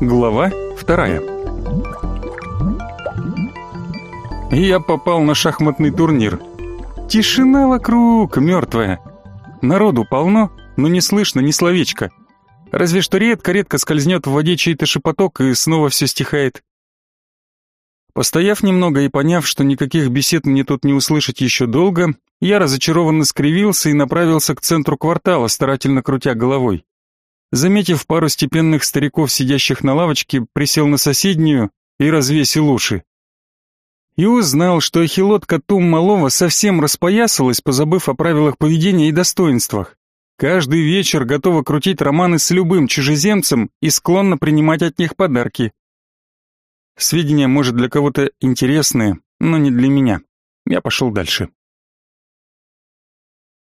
Глава вторая. Я попал на шахматный турнир. Тишина вокруг, мертвая. Народу полно, но не слышно ни словечка. Разве что редко-редко скользнет в воде чей-то шепоток, и снова все стихает. Постояв немного и поняв, что никаких бесед мне тут не услышать еще долго, я разочарованно скривился и направился к центру квартала, старательно крутя головой. Заметив пару степенных стариков, сидящих на лавочке, присел на соседнюю и развесил уши. И узнал, что ахилотка Тум Малова совсем распоясалась, позабыв о правилах поведения и достоинствах. Каждый вечер готова крутить романы с любым чужеземцем и склонна принимать от них подарки. Сведения, может, для кого-то интересные, но не для меня. Я пошел дальше.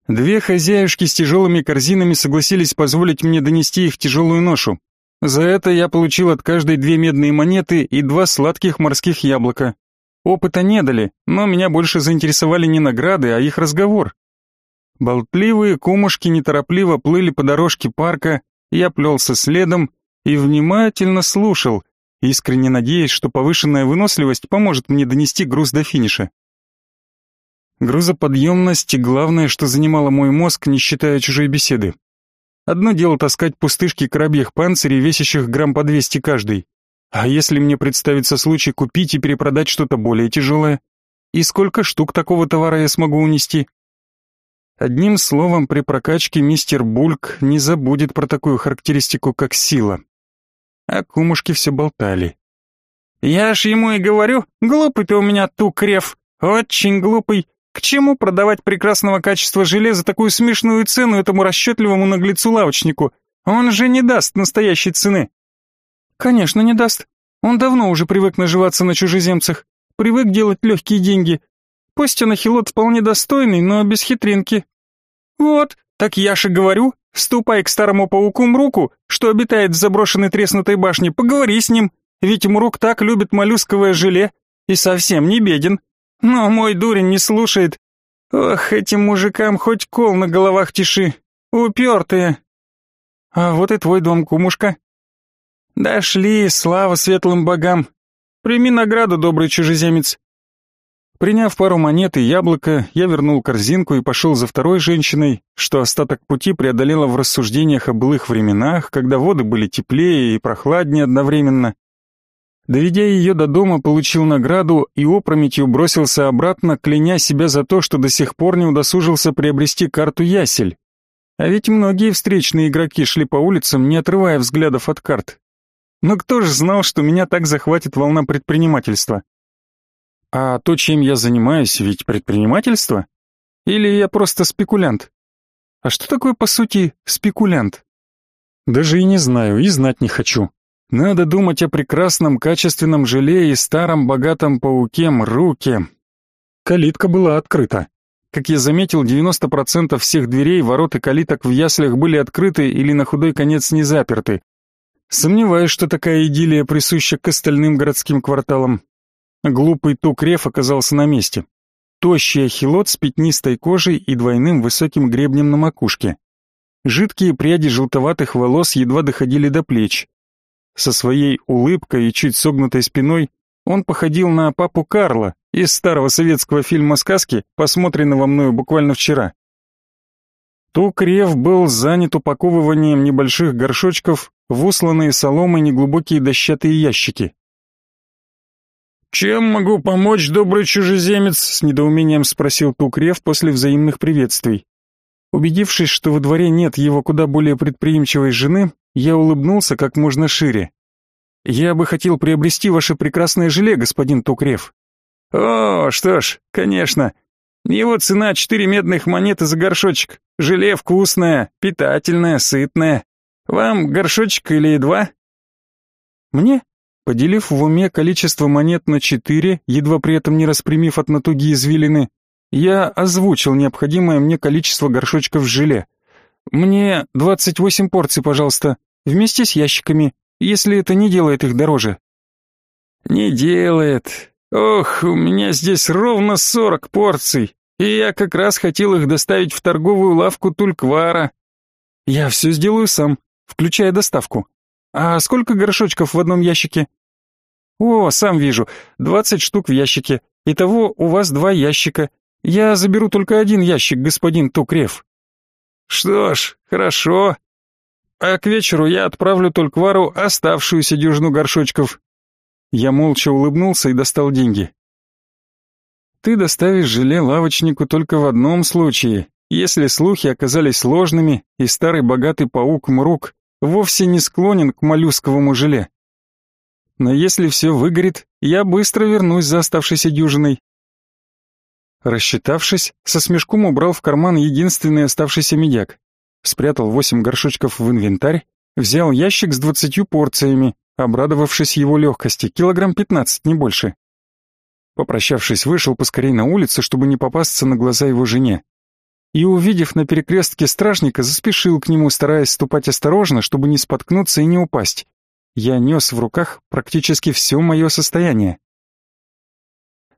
Две хозяюшки с тяжелыми корзинами согласились позволить мне донести их тяжелую ношу. За это я получил от каждой две медные монеты и два сладких морских яблока. Опыта не дали, но меня больше заинтересовали не награды, а их разговор. Болтливые кумушки неторопливо плыли по дорожке парка, я плелся следом и внимательно слушал, искренне надеясь, что повышенная выносливость поможет мне донести груз до финиша. Грузоподъемность — главное, что занимало мой мозг, не считая чужой беседы. Одно дело таскать пустышки коробьих панцирей, весящих грамм по 200 каждый. А если мне представится случай купить и перепродать что-то более тяжелое? И сколько штук такого товара я смогу унести? Одним словом, при прокачке мистер Бульк не забудет про такую характеристику, как сила. А кумушки все болтали. «Я ж ему и говорю, глупый ты у меня тукрев, очень глупый. К чему продавать прекрасного качества желе за такую смешную цену этому расчетливому наглецу-лавочнику? Он же не даст настоящей цены. Конечно, не даст. Он давно уже привык наживаться на чужеземцах, привык делать легкие деньги. Пусть он ахилот вполне достойный, но без хитринки. Вот, так я же говорю, ступай к старому пауку Мруку, что обитает в заброшенной треснутой башне, поговори с ним, ведь Мрук так любит моллюсковое желе и совсем не беден. Но мой дурень не слушает. Ох, этим мужикам хоть кол на головах тиши. Упертые. А вот и твой дом, кумушка. Дошли, слава светлым богам. Прими награду, добрый чужеземец. Приняв пару монет и яблоко, я вернул корзинку и пошел за второй женщиной, что остаток пути преодолела в рассуждениях о былых временах, когда воды были теплее и прохладнее одновременно. Доведя ее до дома, получил награду и опрометью бросился обратно, кляня себя за то, что до сих пор не удосужился приобрести карту Ясель. А ведь многие встречные игроки шли по улицам, не отрывая взглядов от карт. Но кто же знал, что меня так захватит волна предпринимательства? А то, чем я занимаюсь, ведь предпринимательство? Или я просто спекулянт? А что такое, по сути, спекулянт? Даже и не знаю, и знать не хочу. Надо думать о прекрасном качественном желе и старом богатом пауке Мруке. Калитка была открыта. Как я заметил, 90% всех дверей, ворот и калиток в яслях были открыты или на худой конец не заперты. Сомневаюсь, что такая идиллия присуща к остальным городским кварталам. Глупый тукрев оказался на месте. Тощий ахилот с пятнистой кожей и двойным высоким гребнем на макушке. Жидкие пряди желтоватых волос едва доходили до плеч. Со своей улыбкой и чуть согнутой спиной он походил на папу Карла из старого советского фильма «Сказки», посмотренного мною буквально вчера. Тукрев был занят упаковыванием небольших горшочков в усланные соломой неглубокие дощатые ящики. «Чем могу помочь, добрый чужеземец?» — с недоумением спросил Тукрев после взаимных приветствий. Убедившись, что во дворе нет его куда более предприимчивой жены, я улыбнулся как можно шире. «Я бы хотел приобрести ваше прекрасное желе, господин Тукрев». «О, что ж, конечно. Его цена четыре медных монеты за горшочек. Желе вкусное, питательное, сытное. Вам горшочек или два?» «Мне?» Поделив в уме количество монет на четыре, едва при этом не распрямив от натуги извилины, я озвучил необходимое мне количество горшочков желе. Мне двадцать восемь порций, пожалуйста, вместе с ящиками, если это не делает их дороже. Не делает. Ох, у меня здесь ровно сорок порций, и я как раз хотел их доставить в торговую лавку Тульквара. Я все сделаю сам, включая доставку. А сколько горшочков в одном ящике? О, сам вижу, двадцать штук в ящике. Итого у вас два ящика. Я заберу только один ящик, господин Тукрев. Что ж, хорошо. А к вечеру я отправлю Тольквару оставшуюся дюжину горшочков. Я молча улыбнулся и достал деньги. Ты доставишь желе лавочнику только в одном случае, если слухи оказались ложными, и старый богатый паук Мрук вовсе не склонен к моллюсковому желе. Но если все выгорит, я быстро вернусь за оставшейся дюжиной. Рассчитавшись, со смешком убрал в карман единственный оставшийся медяк, спрятал восемь горшочков в инвентарь, взял ящик с двадцатью порциями, обрадовавшись его легкости, килограмм пятнадцать, не больше. Попрощавшись, вышел поскорей на улицу, чтобы не попасться на глаза его жене. И, увидев на перекрестке стражника, заспешил к нему, стараясь ступать осторожно, чтобы не споткнуться и не упасть. Я нес в руках практически все мое состояние.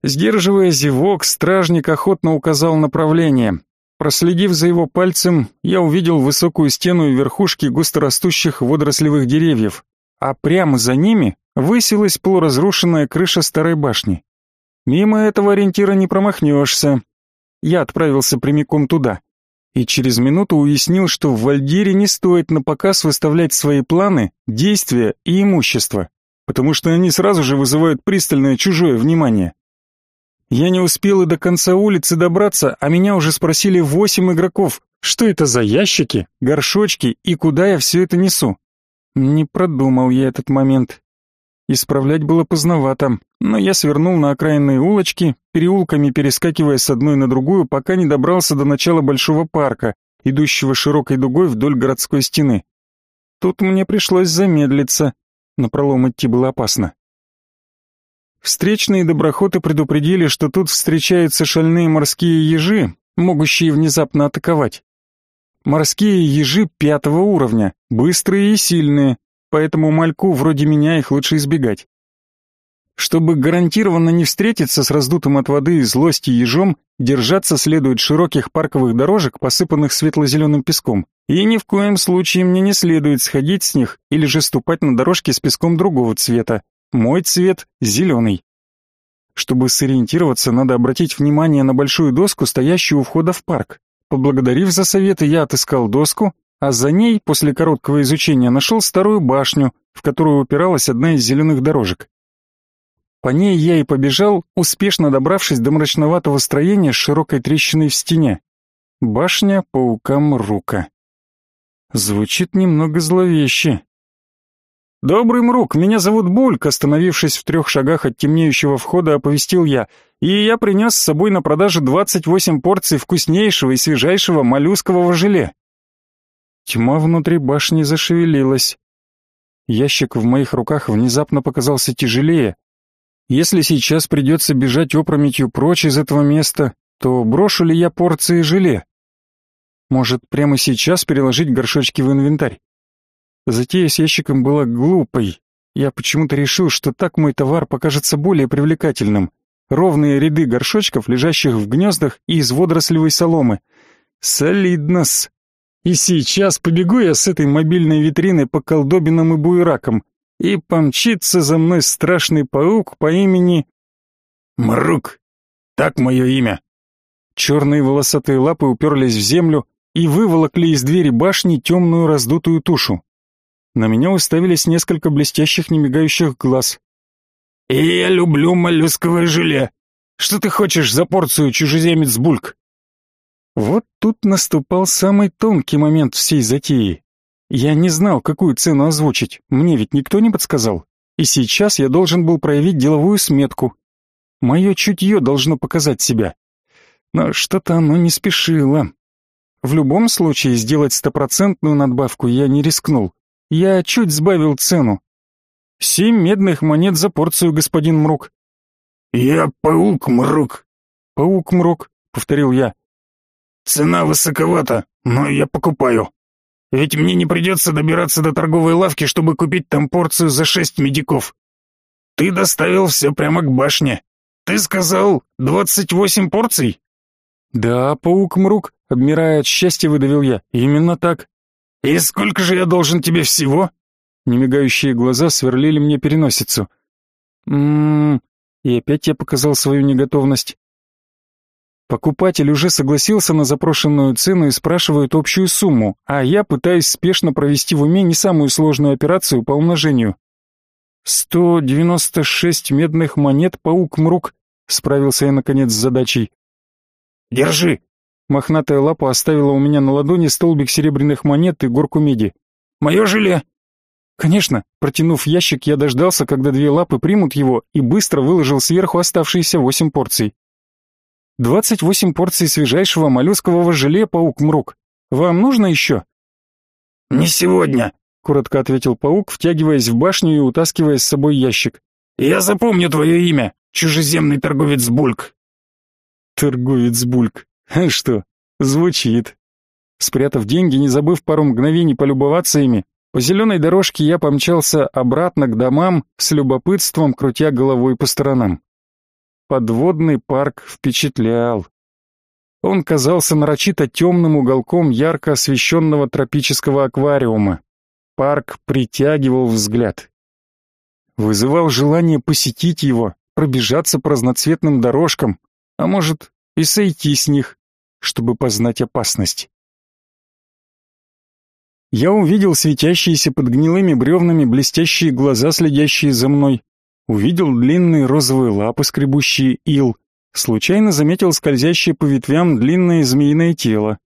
Сдерживая зевок, стражник охотно указал направление. Проследив за его пальцем, я увидел высокую стену и верхушки густорастущих водорослевых деревьев, а прямо за ними высилась полуразрушенная крыша старой башни. Мимо этого ориентира не промахнешься. Я отправился прямиком туда. И через минуту уяснил, что в Вальдире не стоит на показ выставлять свои планы, действия и имущество, потому что они сразу же вызывают пристальное чужое внимание. Я не успел и до конца улицы добраться, а меня уже спросили восемь игроков, что это за ящики, горшочки и куда я все это несу. Не продумал я этот момент. Исправлять было поздновато, но я свернул на окраинные улочки, переулками перескакивая с одной на другую, пока не добрался до начала большого парка, идущего широкой дугой вдоль городской стены. Тут мне пришлось замедлиться, на пролом идти было опасно. Встречные доброходы предупредили, что тут встречаются шальные морские ежи, могущие внезапно атаковать. Морские ежи пятого уровня, быстрые и сильные, поэтому мальку вроде меня их лучше избегать. Чтобы гарантированно не встретиться с раздутым от воды и злости ежом, держаться следует широких парковых дорожек, посыпанных светло-зеленым песком, и ни в коем случае мне не следует сходить с них или же ступать на дорожки с песком другого цвета. Мой цвет — зеленый. Чтобы сориентироваться, надо обратить внимание на большую доску, стоящую у входа в парк. Поблагодарив за советы, я отыскал доску, а за ней, после короткого изучения, нашел старую башню, в которую упиралась одна из зеленых дорожек. По ней я и побежал, успешно добравшись до мрачноватого строения с широкой трещиной в стене. Башня паука Мрука. Звучит немного зловеще. «Добрый Мрук, меня зовут Бульк», остановившись в трех шагах от темнеющего входа, оповестил я, и я принес с собой на продажу 28 порций вкуснейшего и свежайшего моллюскового желе. Тьма внутри башни зашевелилась. Ящик в моих руках внезапно показался тяжелее. Если сейчас придется бежать опрометью прочь из этого места, то брошу ли я порции желе? Может, прямо сейчас переложить горшочки в инвентарь? Затея с ящиком была глупой. Я почему-то решил, что так мой товар покажется более привлекательным. Ровные ряды горшочков, лежащих в гнездах и из водорослевой соломы. Солидно-с. И сейчас побегу я с этой мобильной витриной по колдобинам и буеракам, и помчится за мной страшный паук по имени... Мрук. Так мое имя. Черные волосатые лапы уперлись в землю и выволокли из двери башни темную раздутую тушу. На меня уставились несколько блестящих немигающих глаз. «И я люблю моллюсковое желе. Что ты хочешь за порцию, чужеземец Бульк?» Вот тут наступал самый тонкий момент всей затеи. Я не знал, какую цену озвучить, мне ведь никто не подсказал. И сейчас я должен был проявить деловую сметку. Мое чутье должно показать себя. Но что-то оно не спешило. В любом случае, сделать стопроцентную надбавку я не рискнул. Я чуть сбавил цену. Семь медных монет за порцию, господин Мрук. «Я паук Мрук». «Паук Мрук», — повторил я. Цена высоковата, но я покупаю. Ведь мне не придется добираться до торговой лавки, чтобы купить там порцию за шесть медиков. Ты доставил все прямо к башне. Ты сказал двадцать восемь порций? Да, паук-мрук, обмирая от счастья, выдавил я. Именно так. И сколько же я должен тебе всего? Немигающие глаза сверлили мне переносицу. Ммм, и опять я показал свою неготовность. Покупатель уже согласился на запрошенную цену и спрашивает общую сумму, а я пытаюсь спешно провести в уме не самую сложную операцию по умножению. «Сто девяносто шесть медных монет, паук-мрук», — справился я наконец с задачей. «Держи!» Мохнатая лапа оставила у меня на ладони столбик серебряных монет и горку меди. «Мое желе!» Конечно, протянув ящик, я дождался, когда две лапы примут его, и быстро выложил сверху оставшиеся восемь порций. Двадцать восемь порций свежайшего моллюскового желе, паук-мрук. Вам нужно еще?» «Не сегодня», — коротко ответил паук, втягиваясь в башню и утаскивая с собой ящик. «Я запомню твое имя, чужеземный торговец Бульк». «Торговец Бульк. А что, звучит». Спрятав деньги, не забыв пару мгновений полюбоваться ими, по зеленой дорожке я помчался обратно к домам, с любопытством крутя головой по сторонам. Подводный парк впечатлял. Он казался нарочито темным уголком ярко освещенного тропического аквариума. Парк притягивал взгляд. Вызывал желание посетить его, пробежаться по разноцветным дорожкам, а может и сойти с них, чтобы познать опасность. Я увидел светящиеся под гнилыми бревнами блестящие глаза, следящие за мной, Увидел длинные розовые лапы, скребущие ил. Случайно заметил скользящее по ветвям длинное змеиное тело.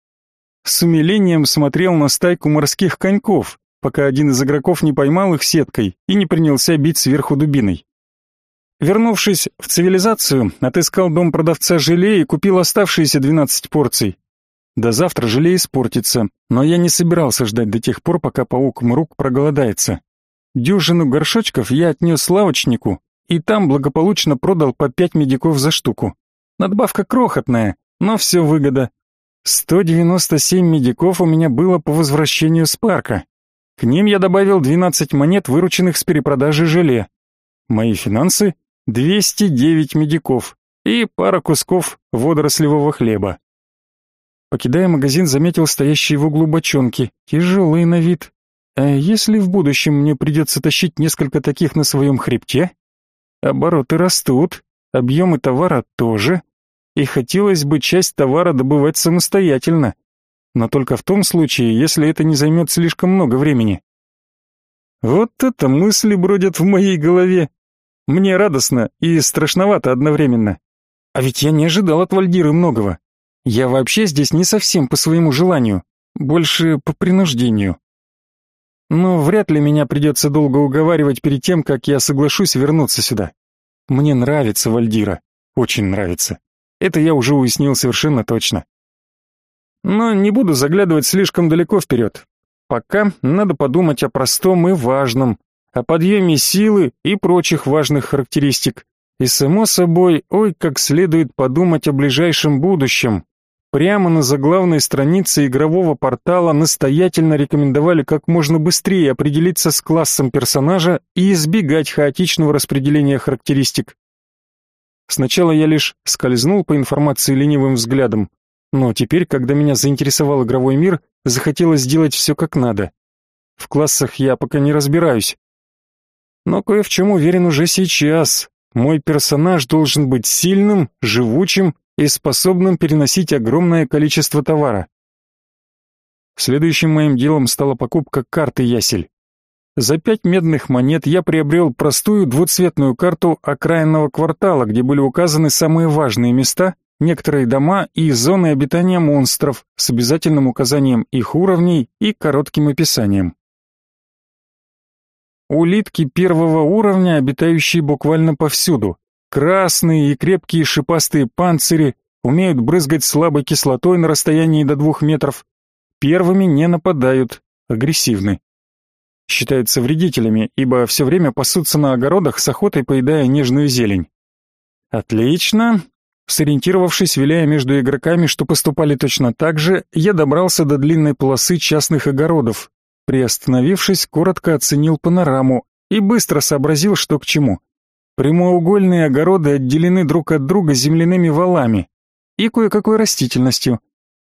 С умилением смотрел на стайку морских коньков, пока один из игроков не поймал их сеткой и не принялся бить сверху дубиной. Вернувшись в цивилизацию, отыскал дом продавца желе и купил оставшиеся 12 порций. До завтра желе испортится, но я не собирался ждать до тех пор, пока паук Мрук проголодается. Дюжину горшочков я отнес лавочнику и там благополучно продал по пять медиков за штуку. Надбавка крохотная, но все выгода. 197 медиков у меня было по возвращению с парка. К ним я добавил 12 монет, вырученных с перепродажи желе. Мои финансы — 209 медиков и пара кусков водорослевого хлеба. Покидая магазин, заметил стоящие в углу бочонки, тяжелые на вид, а если в будущем мне придется тащить несколько таких на своем хребте? Обороты растут, объемы товара тоже, и хотелось бы часть товара добывать самостоятельно, но только в том случае, если это не займет слишком много времени. Вот это мысли бродят в моей голове. Мне радостно и страшновато одновременно. А ведь я не ожидал от Вальдиры многого. Я вообще здесь не совсем по своему желанию, больше по принуждению. Но вряд ли меня придется долго уговаривать перед тем, как я соглашусь вернуться сюда. Мне нравится Вальдира, очень нравится. Это я уже уяснил совершенно точно. Но не буду заглядывать слишком далеко вперед. Пока надо подумать о простом и важном, о подъеме силы и прочих важных характеристик. И само собой, ой, как следует подумать о ближайшем будущем, Прямо на заглавной странице игрового портала настоятельно рекомендовали как можно быстрее определиться с классом персонажа и избегать хаотичного распределения характеристик. Сначала я лишь скользнул по информации ленивым взглядом, но теперь, когда меня заинтересовал игровой мир, захотелось сделать все как надо. В классах я пока не разбираюсь. Но кое в чем уверен уже сейчас. Мой персонаж должен быть сильным, живучим и способным переносить огромное количество товара. Следующим моим делом стала покупка карты ясель. За пять медных монет я приобрел простую двуцветную карту окраинного квартала, где были указаны самые важные места, некоторые дома и зоны обитания монстров с обязательным указанием их уровней и коротким описанием. Улитки первого уровня, обитающие буквально повсюду, Красные и крепкие шипастые панцири умеют брызгать слабой кислотой на расстоянии до двух метров. Первыми не нападают, агрессивны. Считаются вредителями, ибо все время пасутся на огородах с охотой поедая нежную зелень. Отлично. Сориентировавшись, виляя между игроками, что поступали точно так же, я добрался до длинной полосы частных огородов. Приостановившись, коротко оценил панораму и быстро сообразил, что к чему. Прямоугольные огороды отделены друг от друга земляными валами и кое-какой растительностью.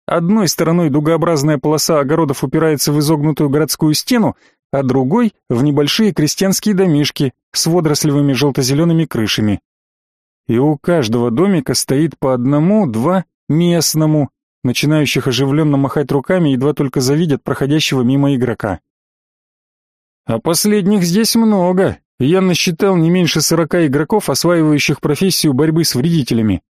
Одной стороной дугообразная полоса огородов упирается в изогнутую городскую стену, а другой — в небольшие крестьянские домишки с водорослевыми желто-зелеными крышами. И у каждого домика стоит по одному-два местному, начинающих оживленно махать руками, едва только завидят проходящего мимо игрока. А последних здесь много. Я насчитал не меньше сорока игроков, осваивающих профессию борьбы с вредителями.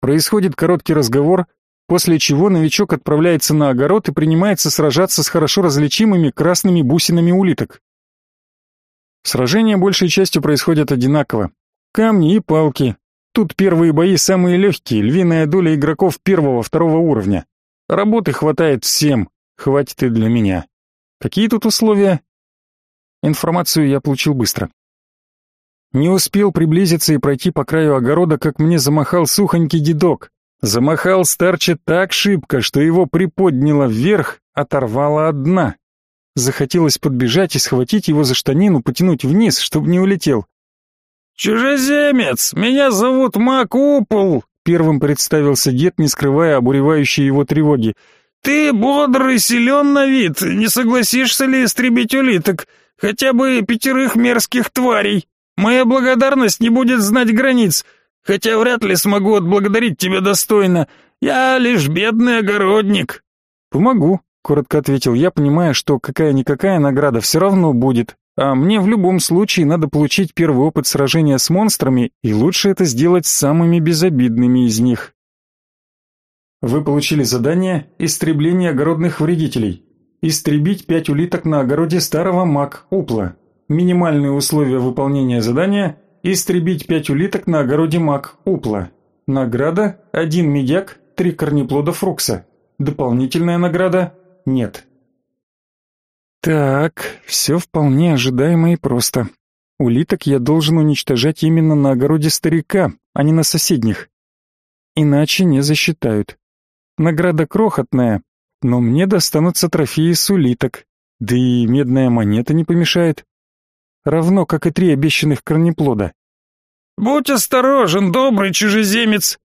Происходит короткий разговор, после чего новичок отправляется на огород и принимается сражаться с хорошо различимыми красными бусинами улиток. Сражения большей частью происходят одинаково. Камни и палки. Тут первые бои самые легкие, львиная доля игроков первого-второго уровня. Работы хватает всем, хватит и для меня. Какие тут условия? Информацию я получил быстро. Не успел приблизиться и пройти по краю огорода, как мне замахал сухонький дедок. Замахал старче так шибко, что его приподняло вверх, оторвало от дна. Захотелось подбежать и схватить его за штанину, потянуть вниз, чтобы не улетел. «Чужеземец, меня зовут Макупул», — первым представился дед, не скрывая обуревающей его тревоги. «Ты бодрый, силен на вид, не согласишься ли истребить улиток? Хотя бы пятерых мерзких тварей. Моя благодарность не будет знать границ, хотя вряд ли смогу отблагодарить тебя достойно. Я лишь бедный огородник». «Помогу», — коротко ответил я, понимая, что какая-никакая награда все равно будет, а мне в любом случае надо получить первый опыт сражения с монстрами, и лучше это сделать самыми безобидными из них. Вы получили задание «Истребление огородных вредителей». Истребить пять улиток на огороде старого мак Упла. Минимальные условия выполнения задания – истребить пять улиток на огороде мак Упла. Награда – один медяк, три корнеплода фрукса. Дополнительная награда – нет. Так, все вполне ожидаемо и просто. Улиток я должен уничтожать именно на огороде старика, а не на соседних. Иначе не засчитают. Награда крохотная, но мне достанутся трофеи с улиток, да и медная монета не помешает. Равно, как и три обещанных корнеплода. «Будь осторожен, добрый чужеземец!»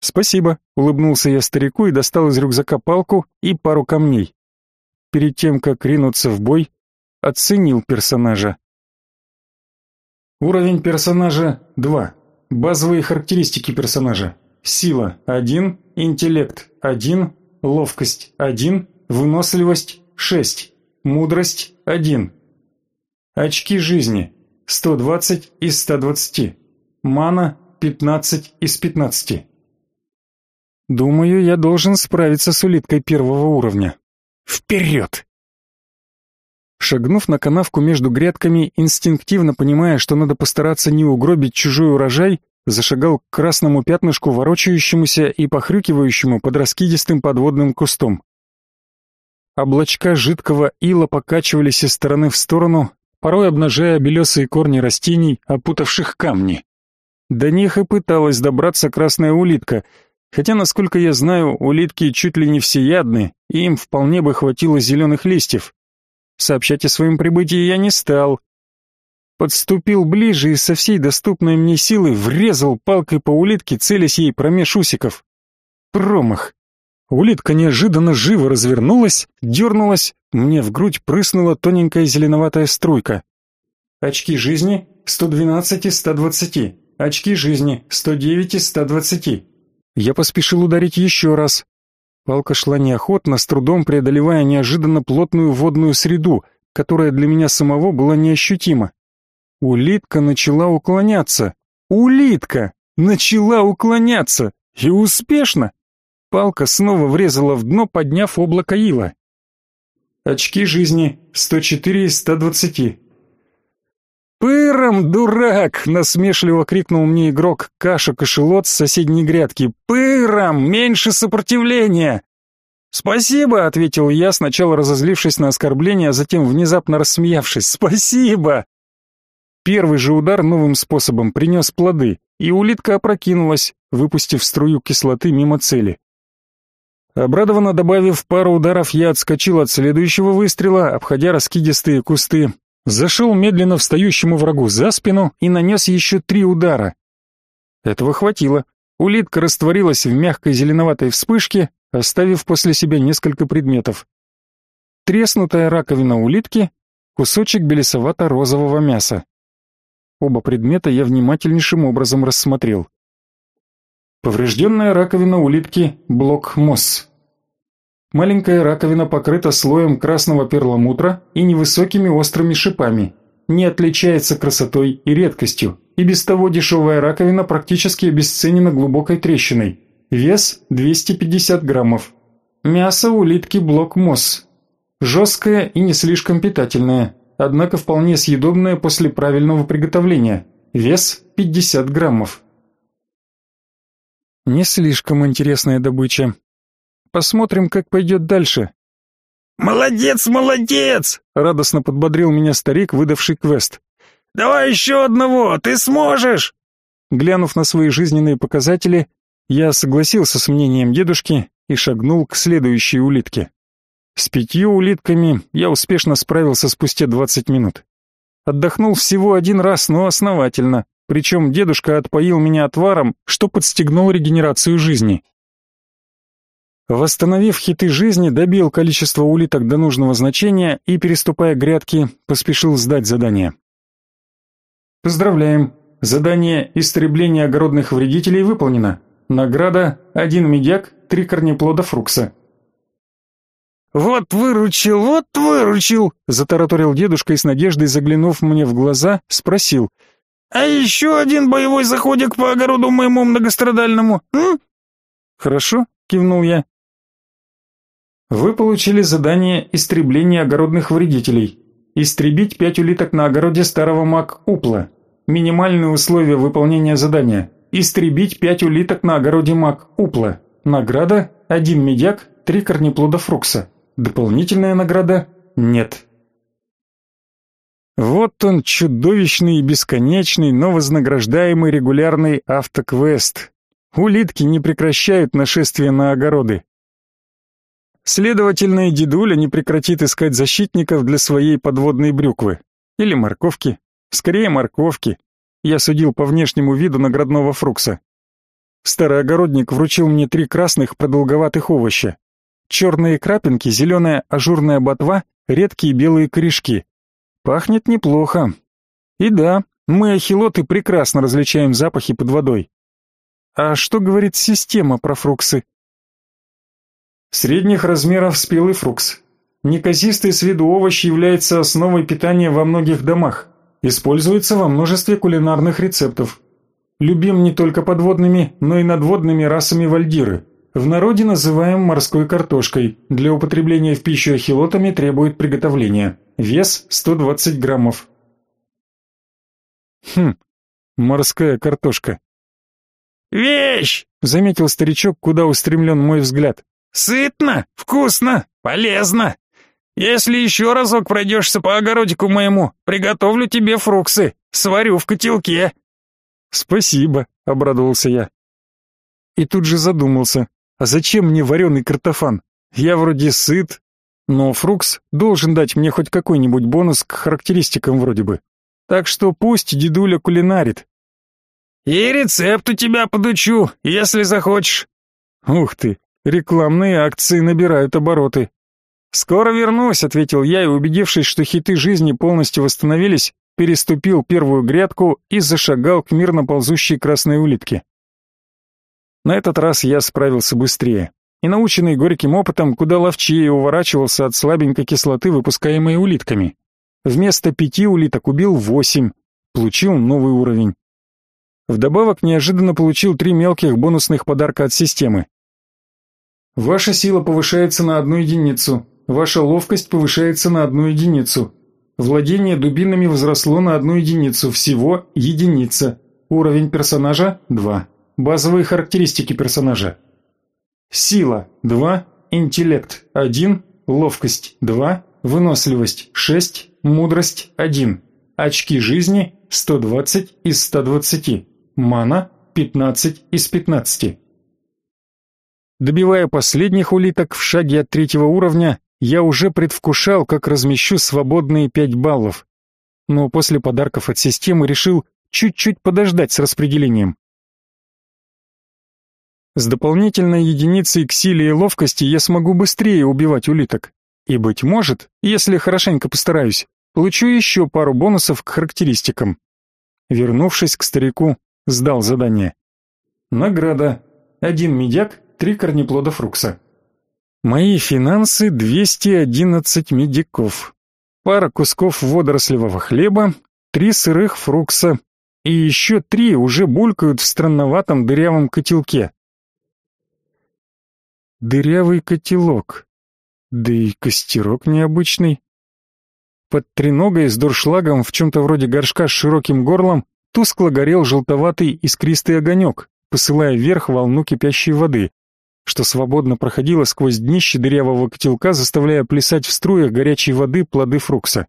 «Спасибо», — улыбнулся я старику и достал из рюкзака палку и пару камней. Перед тем, как ринуться в бой, оценил персонажа. Уровень персонажа 2. Базовые характеристики персонажа. Сила 1, интеллект 1, ловкость 1, выносливость 6, мудрость 1. Очки жизни 120 из 120, мана 15 из 15. Думаю, я должен справиться с улиткой первого уровня. Вперед! Шагнув на канавку между грядками, инстинктивно понимая, что надо постараться не угробить чужой урожай, зашагал к красному пятнышку, ворочающемуся и похрюкивающему под раскидистым подводным кустом. Облачка жидкого ила покачивались из стороны в сторону, порой обнажая белесые корни растений, опутавших камни. До них и пыталась добраться красная улитка, хотя, насколько я знаю, улитки чуть ли не всеядны, и им вполне бы хватило зеленых листьев. Сообщать о своем прибытии я не стал, подступил ближе и со всей доступной мне силы врезал палкой по улитке, целясь ей промеж усиков. Промах. Улитка неожиданно живо развернулась, дернулась, мне в грудь прыснула тоненькая зеленоватая струйка. Очки жизни 112 из 120. Очки жизни 109 из 120. Я поспешил ударить еще раз. Палка шла неохотно, с трудом преодолевая неожиданно плотную водную среду, которая для меня самого была неощутима. Улитка начала уклоняться. Улитка начала уклоняться. И успешно. Палка снова врезала в дно, подняв облако ила. Очки жизни 104 из 120. «Пыром, дурак!» — насмешливо крикнул мне игрок Каша-кошелот с соседней грядки. «Пыром! Меньше сопротивления!» «Спасибо!» — ответил я, сначала разозлившись на оскорбление, а затем внезапно рассмеявшись. «Спасибо!» Первый же удар новым способом принес плоды, и улитка опрокинулась, выпустив струю кислоты мимо цели. Обрадованно добавив пару ударов, я отскочил от следующего выстрела, обходя раскидистые кусты, зашел медленно встающему врагу за спину и нанес еще три удара. Этого хватило. Улитка растворилась в мягкой зеленоватой вспышке, оставив после себя несколько предметов. треснутая раковина улитки, кусочек белесовато-розового мяса. Оба предмета я внимательнейшим образом рассмотрел. Поврежденная раковина улитки блок МОС. Маленькая раковина покрыта слоем красного перламутра и невысокими острыми шипами. Не отличается красотой и редкостью, и без того дешевая раковина практически обесценена глубокой трещиной. Вес 250 граммов. Мясо улитки блок МОС. Жесткое и не слишком питательное, однако вполне съедобное после правильного приготовления. Вес 50 граммов. Не слишком интересная добыча. Посмотрим, как пойдет дальше. «Молодец, молодец!» — радостно подбодрил меня старик, выдавший квест. «Давай еще одного, ты сможешь!» Глянув на свои жизненные показатели, я согласился с мнением дедушки и шагнул к следующей улитке. С пятью улитками я успешно справился спустя двадцать минут. Отдохнул всего один раз, но основательно, причем дедушка отпоил меня отваром, что подстегнул регенерацию жизни. Восстановив хиты жизни, добил количество улиток до нужного значения и, переступая грядки, поспешил сдать задание. Поздравляем! Задание «Истребление огородных вредителей» выполнено. Награда – один медяк, три корнеплода фрукса. «Вот выручил, вот выручил!» – затараторил дедушка и с надеждой, заглянув мне в глаза, спросил. «А еще один боевой заходик по огороду моему многострадальному, м?» «Хорошо», – кивнул я. Вы получили задание «Истребление огородных вредителей». Истребить пять улиток на огороде старого мак Упла. Минимальные условия выполнения задания. Истребить пять улиток на огороде мак Упла. Награда – один медяк, три корнеплода фрукса. Дополнительная награда – нет. Вот он, чудовищный и бесконечный, но вознаграждаемый регулярный автоквест. Улитки не прекращают нашествие на огороды. Следовательно, и дедуля не прекратит искать защитников для своей подводной брюквы. Или морковки. Скорее морковки. Я судил по внешнему виду наградного фрукса. Старый огородник вручил мне три красных продолговатых овоща. Черные крапинки, зеленая ажурная ботва, редкие белые корешки. Пахнет неплохо. И да, мы, ахилоты, прекрасно различаем запахи под водой. А что говорит система про фруксы? Средних размеров спелый фрукс. Неказистый с виду овощ является основой питания во многих домах. Используется во множестве кулинарных рецептов. Любим не только подводными, но и надводными расами вальдиры. В народе называем морской картошкой. Для употребления в пищу ахилотами требует приготовления. Вес 120 граммов. Хм, морская картошка. «Вещь!» — заметил старичок, куда устремлен мой взгляд. Сытно, вкусно, полезно. Если еще разок пройдешься по огородику моему, приготовлю тебе фруксы, сварю в котелке». «Спасибо», — обрадовался я. И тут же задумался, а зачем мне вареный картофан? Я вроде сыт, но фрукс должен дать мне хоть какой-нибудь бонус к характеристикам вроде бы. Так что пусть дедуля кулинарит. «И рецепт у тебя подучу, если захочешь». «Ух ты, Рекламные акции набирают обороты. «Скоро вернусь», — ответил я и, убедившись, что хиты жизни полностью восстановились, переступил первую грядку и зашагал к мирно ползущей красной улитке. На этот раз я справился быстрее и, наученный горьким опытом, куда ловчее уворачивался от слабенькой кислоты, выпускаемой улитками. Вместо пяти улиток убил восемь, получил новый уровень. Вдобавок неожиданно получил три мелких бонусных подарка от системы. Ваша сила повышается на одну единицу. Ваша ловкость повышается на одну единицу. Владение дубинами возросло на одну единицу, всего единица. Уровень персонажа – 2. Базовые характеристики персонажа. Сила – 2, интеллект – 1, ловкость – 2, выносливость – 6, мудрость – 1. Очки жизни – 120 из 120. Мана – 15 из 15. Добивая последних улиток в шаге от третьего уровня, я уже предвкушал, как размещу свободные пять баллов. Но после подарков от системы решил чуть-чуть подождать с распределением. С дополнительной единицей к силе и ловкости я смогу быстрее убивать улиток. И, быть может, если хорошенько постараюсь, получу еще пару бонусов к характеристикам. Вернувшись к старику, сдал задание. Награда. Один медяк, три корнеплода фрукса. Мои финансы 211 медиков. Пара кусков водорослевого хлеба, три сырых фрукса и еще три уже булькают в странноватом дырявом котелке. Дырявый котелок. Да и костерок необычный. Под треногой с дуршлагом в чем-то вроде горшка с широким горлом тускло горел желтоватый искристый огонек, посылая вверх волну кипящей воды, что свободно проходило сквозь днище дырявого котелка, заставляя плясать в струях горячей воды плоды фрукса.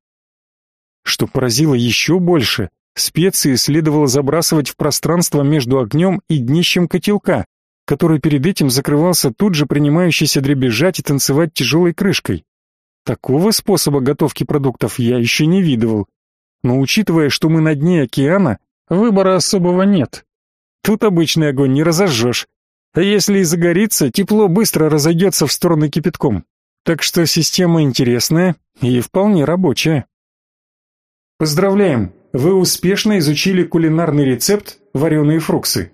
Что поразило еще больше, специи следовало забрасывать в пространство между огнем и днищем котелка, который перед этим закрывался тут же принимающийся дребезжать и танцевать тяжелой крышкой. Такого способа готовки продуктов я еще не видывал. Но учитывая, что мы на дне океана, выбора особого нет. Тут обычный огонь не разожжешь. А если и загорится, тепло быстро разойдется в стороны кипятком. Так что система интересная и вполне рабочая. Поздравляем! Вы успешно изучили кулинарный рецепт вареные фруксы.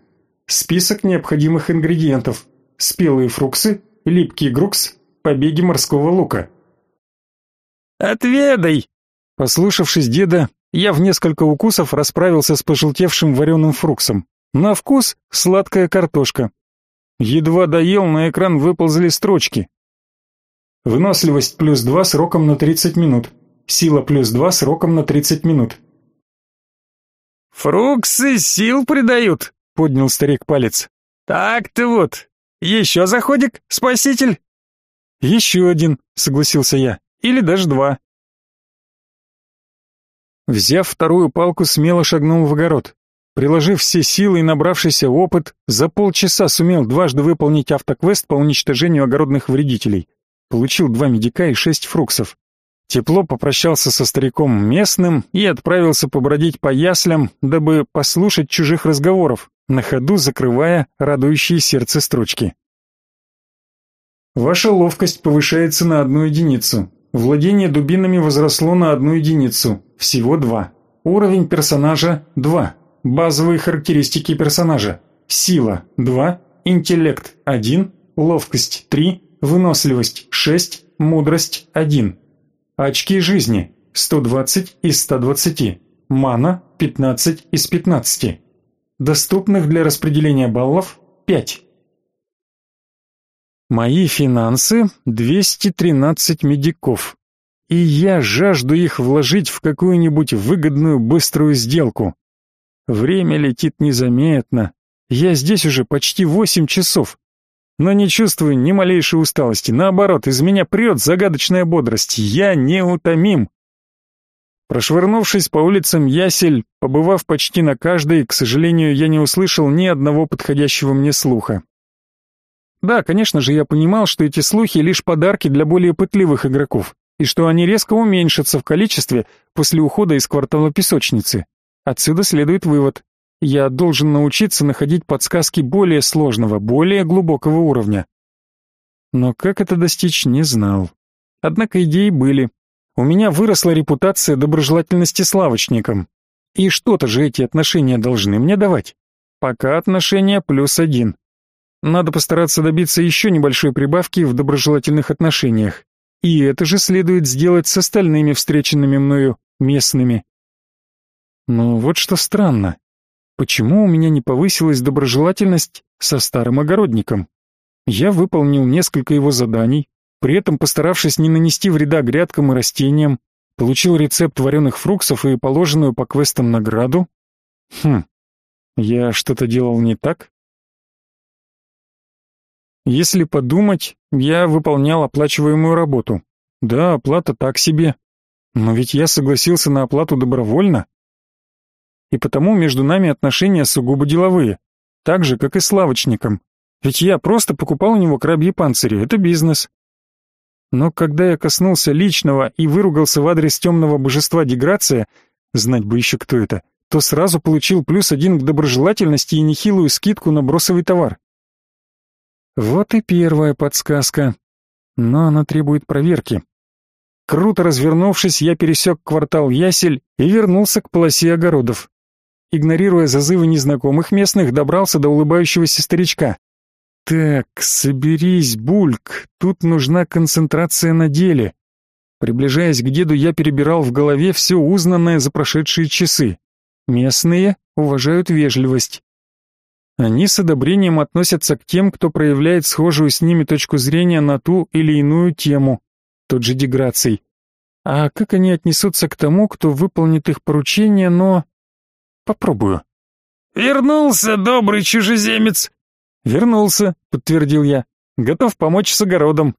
Список необходимых ингредиентов. Спелые фруксы, липкий грукс, побеги морского лука. «Отведай!» Послушавшись деда, я в несколько укусов расправился с пожелтевшим вареным фруксом. На вкус сладкая картошка. Едва доел, на экран выползли строчки. Выносливость плюс 2 сроком на 30 минут. Сила плюс 2 сроком на 30 минут. «Фруксы сил придают», — поднял старик палец. «Так-то вот. Еще заходик, спаситель?» «Еще один», — согласился я. «Или даже два». Взяв вторую палку, смело шагнул в огород. Приложив все силы и набравшийся опыт, за полчаса сумел дважды выполнить автоквест по уничтожению огородных вредителей. Получил два медика и шесть фруксов. Тепло попрощался со стариком местным и отправился побродить по яслям, дабы послушать чужих разговоров, на ходу закрывая радующие сердце строчки. Ваша ловкость повышается на одну единицу. Владение дубинами возросло на одну единицу, всего два. Уровень персонажа – два. Базовые характеристики персонажа. Сила – два. Интеллект – один. Ловкость – три. Выносливость – шесть. Мудрость – один. Очки жизни – 120 из 120. Мана – 15 из 15. Доступных для распределения баллов – 5. Мои финансы – 213 медиков. И я жажду их вложить в какую-нибудь выгодную быструю сделку. Время летит незаметно. Я здесь уже почти 8 часов но не чувствую ни малейшей усталости. Наоборот, из меня прет загадочная бодрость. Я неутомим. Прошвырнувшись по улицам Ясель, побывав почти на каждой, к сожалению, я не услышал ни одного подходящего мне слуха. Да, конечно же, я понимал, что эти слухи лишь подарки для более пытливых игроков, и что они резко уменьшатся в количестве после ухода из квартала песочницы. Отсюда следует вывод. Я должен научиться находить подсказки более сложного, более глубокого уровня. Но как это достичь, не знал. Однако идеи были. У меня выросла репутация доброжелательности с лавочником. И что-то же эти отношения должны мне давать. Пока отношения плюс один. Надо постараться добиться еще небольшой прибавки в доброжелательных отношениях. И это же следует сделать с остальными встреченными мною местными. Но вот что странно. Почему у меня не повысилась доброжелательность со старым огородником? Я выполнил несколько его заданий, при этом постаравшись не нанести вреда грядкам и растениям, получил рецепт вареных фруктов и положенную по квестам награду. Хм, я что-то делал не так? Если подумать, я выполнял оплачиваемую работу. Да, оплата так себе. Но ведь я согласился на оплату добровольно и потому между нами отношения сугубо деловые, так же, как и с лавочником. Ведь я просто покупал у него крабьи панцири, это бизнес. Но когда я коснулся личного и выругался в адрес темного божества Деграция, знать бы еще кто это, то сразу получил плюс один к доброжелательности и нехилую скидку на бросовый товар. Вот и первая подсказка. Но она требует проверки. Круто развернувшись, я пересек квартал Ясель и вернулся к полосе огородов. Игнорируя зазывы незнакомых местных, добрался до улыбающегося старичка. «Так, соберись, Бульк, тут нужна концентрация на деле». Приближаясь к деду, я перебирал в голове все узнанное за прошедшие часы. Местные уважают вежливость. Они с одобрением относятся к тем, кто проявляет схожую с ними точку зрения на ту или иную тему, тот же Деграций. А как они отнесутся к тому, кто выполнит их поручение, но... Попробую. «Вернулся, добрый чужеземец!» «Вернулся», — подтвердил я. «Готов помочь с огородом».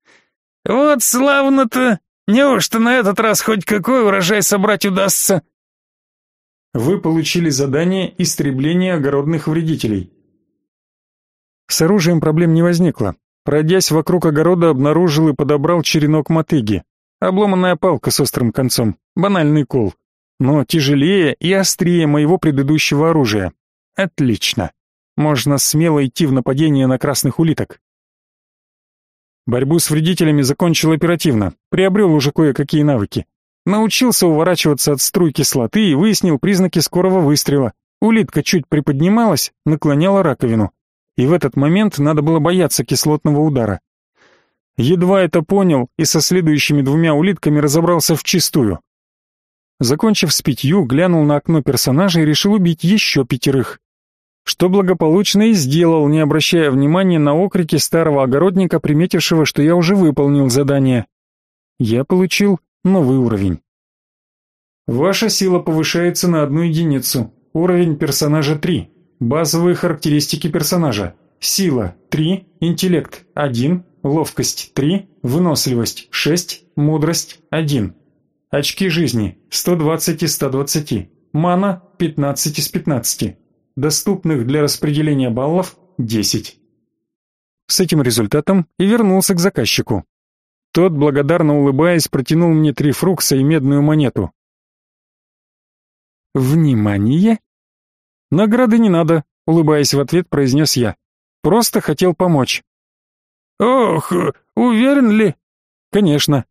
«Вот славно-то! Неужто на этот раз хоть какой урожай собрать удастся?» Вы получили задание «Истребление огородных вредителей». С оружием проблем не возникло. Пройдясь вокруг огорода, обнаружил и подобрал черенок мотыги. Обломанная палка с острым концом. Банальный кол. Но тяжелее и острее моего предыдущего оружия. Отлично. Можно смело идти в нападение на красных улиток. Борьбу с вредителями закончил оперативно. Приобрел уже кое-какие навыки. Научился уворачиваться от струй кислоты и выяснил признаки скорого выстрела. Улитка чуть приподнималась, наклоняла раковину и в этот момент надо было бояться кислотного удара. Едва это понял и со следующими двумя улитками разобрался в чистую. Закончив с пятью, глянул на окно персонажа и решил убить еще пятерых. Что благополучно и сделал, не обращая внимания на окрики старого огородника, приметившего, что я уже выполнил задание. Я получил новый уровень. Ваша сила повышается на одну единицу. Уровень персонажа 3. Базовые характеристики персонажа. Сила – 3, интеллект – 1, ловкость – 3, выносливость – 6, мудрость – 1. Очки жизни – 120 из 120, мана – 15 из 15. Доступных для распределения баллов – 10. С этим результатом и вернулся к заказчику. Тот, благодарно улыбаясь, протянул мне три фрукса и медную монету. «Внимание!» «Награды не надо», — улыбаясь в ответ, произнес я. «Просто хотел помочь». «Ох, уверен ли?» «Конечно».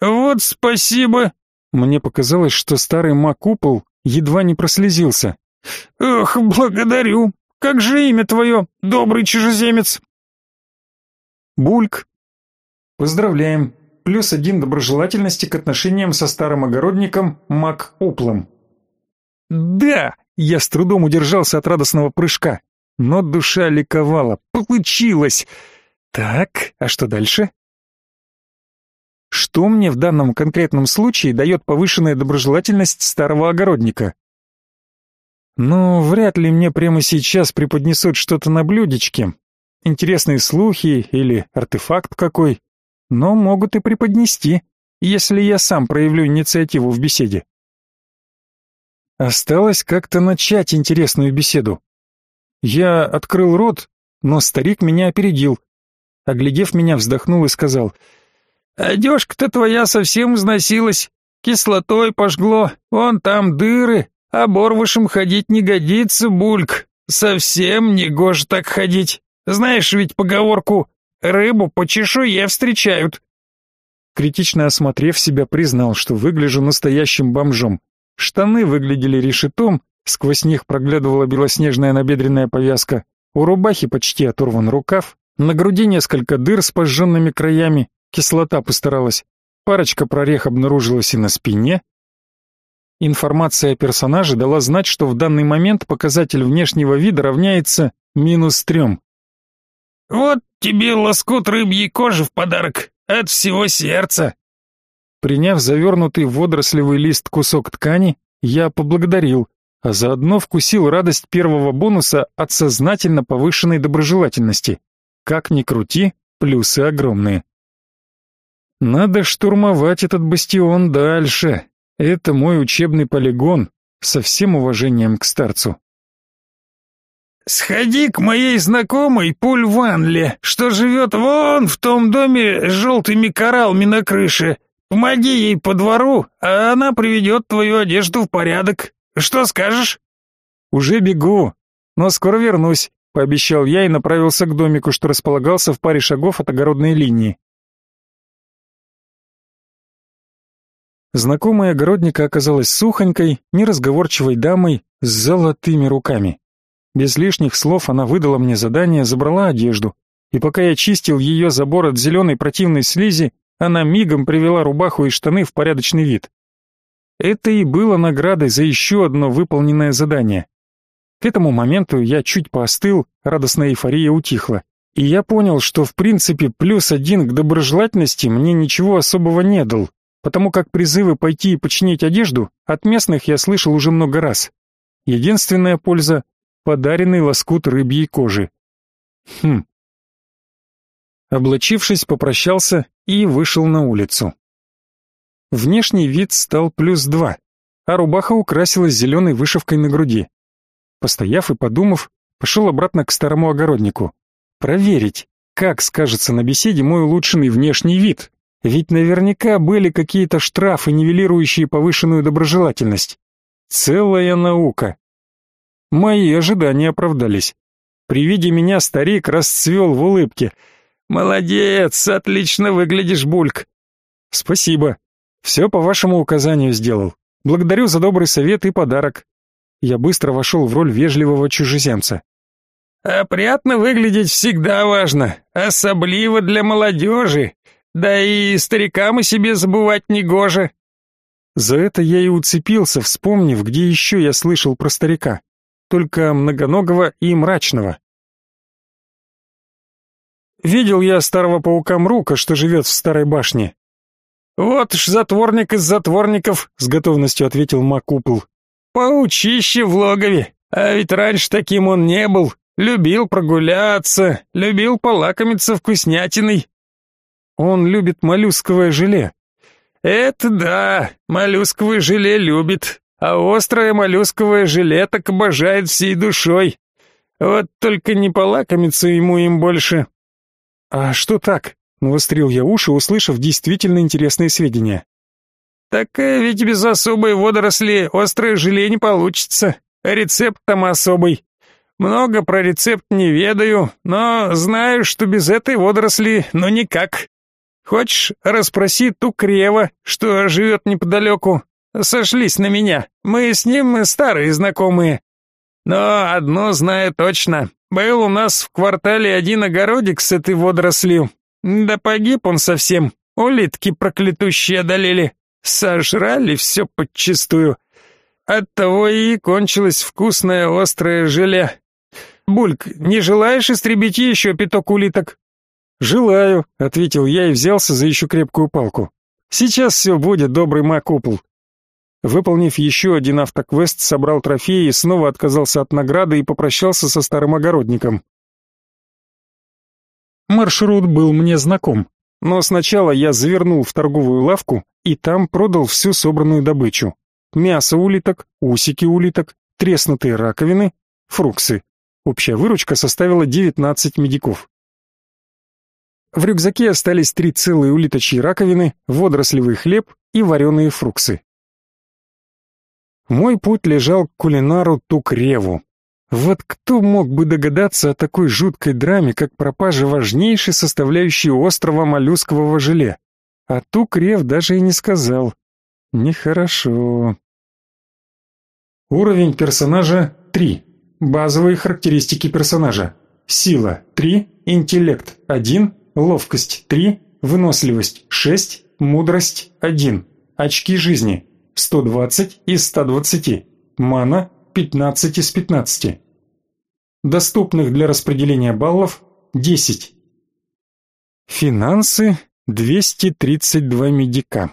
«Вот спасибо». Мне показалось, что старый макупол едва не прослезился. «Ох, благодарю. Как же имя твое, добрый чужеземец?» «Бульк». «Поздравляем. Плюс один доброжелательности к отношениям со старым огородником Мак Уплом». «Да!» Я с трудом удержался от радостного прыжка, но душа ликовала. Получилось! Так, а что дальше? Что мне в данном конкретном случае дает повышенная доброжелательность старого огородника? Ну, вряд ли мне прямо сейчас преподнесут что-то на блюдечке. Интересные слухи или артефакт какой. Но могут и преподнести, если я сам проявлю инициативу в беседе. Осталось как-то начать интересную беседу. Я открыл рот, но старик меня опередил. Оглядев меня, вздохнул и сказал, «Одежка-то твоя совсем износилась, кислотой пожгло, вон там дыры, а борвышем ходить не годится, бульк, совсем не гоже так ходить. Знаешь ведь поговорку «рыбу по чешуе встречают». Критично осмотрев себя, признал, что выгляжу настоящим бомжом. Штаны выглядели решетом, сквозь них проглядывала белоснежная набедренная повязка, у рубахи почти оторван рукав, на груди несколько дыр с пожженными краями, кислота постаралась, парочка прорех обнаружилась и на спине. Информация о персонаже дала знать, что в данный момент показатель внешнего вида равняется минус трем. «Вот тебе лоскут рыбьей кожи в подарок от всего сердца», Приняв завернутый в водорослевый лист кусок ткани, я поблагодарил, а заодно вкусил радость первого бонуса от сознательно повышенной доброжелательности. Как ни крути, плюсы огромные. Надо штурмовать этот бастион дальше. Это мой учебный полигон, со всем уважением к старцу. «Сходи к моей знакомой Пуль Ванле, что живет вон в том доме с желтыми кораллами на крыше. Помоги ей по двору, а она приведет твою одежду в порядок. Что скажешь?» «Уже бегу, но скоро вернусь», — пообещал я и направился к домику, что располагался в паре шагов от огородной линии. Знакомая огородника оказалась сухонькой, неразговорчивой дамой с золотыми руками. Без лишних слов она выдала мне задание, забрала одежду, и пока я чистил ее забор от зеленой противной слизи, она мигом привела рубаху и штаны в порядочный вид. Это и было наградой за еще одно выполненное задание. К этому моменту я чуть поостыл, радостная эйфория утихла, и я понял, что в принципе плюс один к доброжелательности мне ничего особого не дал, потому как призывы пойти и починить одежду от местных я слышал уже много раз. Единственная польза — подаренный лоскут рыбьей кожи. Хм. Облачившись, попрощался и вышел на улицу. Внешний вид стал плюс два, а рубаха украсилась зеленой вышивкой на груди. Постояв и подумав, пошел обратно к старому огороднику. Проверить, как скажется на беседе мой улучшенный внешний вид. Ведь наверняка были какие-то штрафы, нивелирующие повышенную доброжелательность. Целая наука. Мои ожидания оправдались. При виде меня старик расцвел в улыбке. «Молодец, отлично выглядишь, Бульк!» «Спасибо. Все по вашему указанию сделал. Благодарю за добрый совет и подарок. Я быстро вошел в роль вежливого чужеземца. «Опрятно выглядеть всегда важно, особливо для молодежи, да и старикам о себе забывать не гоже». За это я и уцепился, вспомнив, где еще я слышал про старика. Только многоногого и мрачного. Видел я старого паука Мрука, что живет в старой башне. «Вот ж затворник из затворников», — с готовностью ответил Макупл. Паучище в логове, а ведь раньше таким он не был. Любил прогуляться, любил полакомиться вкуснятиной. Он любит моллюсковое желе. Это да, моллюсковое желе любит, а острое моллюсковое желе так обожает всей душой. Вот только не полакомиться ему им больше. А что так? Навострил я уши, услышав действительно интересные сведения. Так э, ведь без особой водоросли острое желе не получится. Рецепт там особый. Много про рецепт не ведаю, но знаю, что без этой водоросли ну никак. Хочешь, расспроси ту крева, что живет неподалеку. Сошлись на меня. Мы с ним старые знакомые. Но одно знаю точно. Был у нас в квартале один огородик с этой водорослью. Да погиб он совсем. Улитки проклятущие одолели. Сожрали все подчистую. Оттого и кончилось вкусное острое желе. Бульк, не желаешь истребить еще пяток улиток? Желаю, ответил я и взялся за еще крепкую палку. Сейчас все будет, добрый Макупл. Выполнив еще один автоквест, собрал трофеи снова отказался от награды и попрощался со старым огородником. Маршрут был мне знаком. Но сначала я завернул в торговую лавку и там продал всю собранную добычу. Мясо улиток, усики улиток, треснутые раковины, фруксы. Общая выручка составила 19 медиков. В рюкзаке остались три целые улиточьи раковины, водорослевый хлеб и вареные фруксы. Мой путь лежал к кулинару Тукреву. Вот кто мог бы догадаться о такой жуткой драме, как пропажа важнейшей составляющей острова моллюскового желе? А Тукрев даже и не сказал. Нехорошо. Уровень персонажа 3. Базовые характеристики персонажа. Сила 3, интеллект 1, ловкость 3, выносливость 6, мудрость 1. Очки жизни 120 из 120. Мана 15 из 15. Доступных для распределения баллов 10. Финансы 232 медика.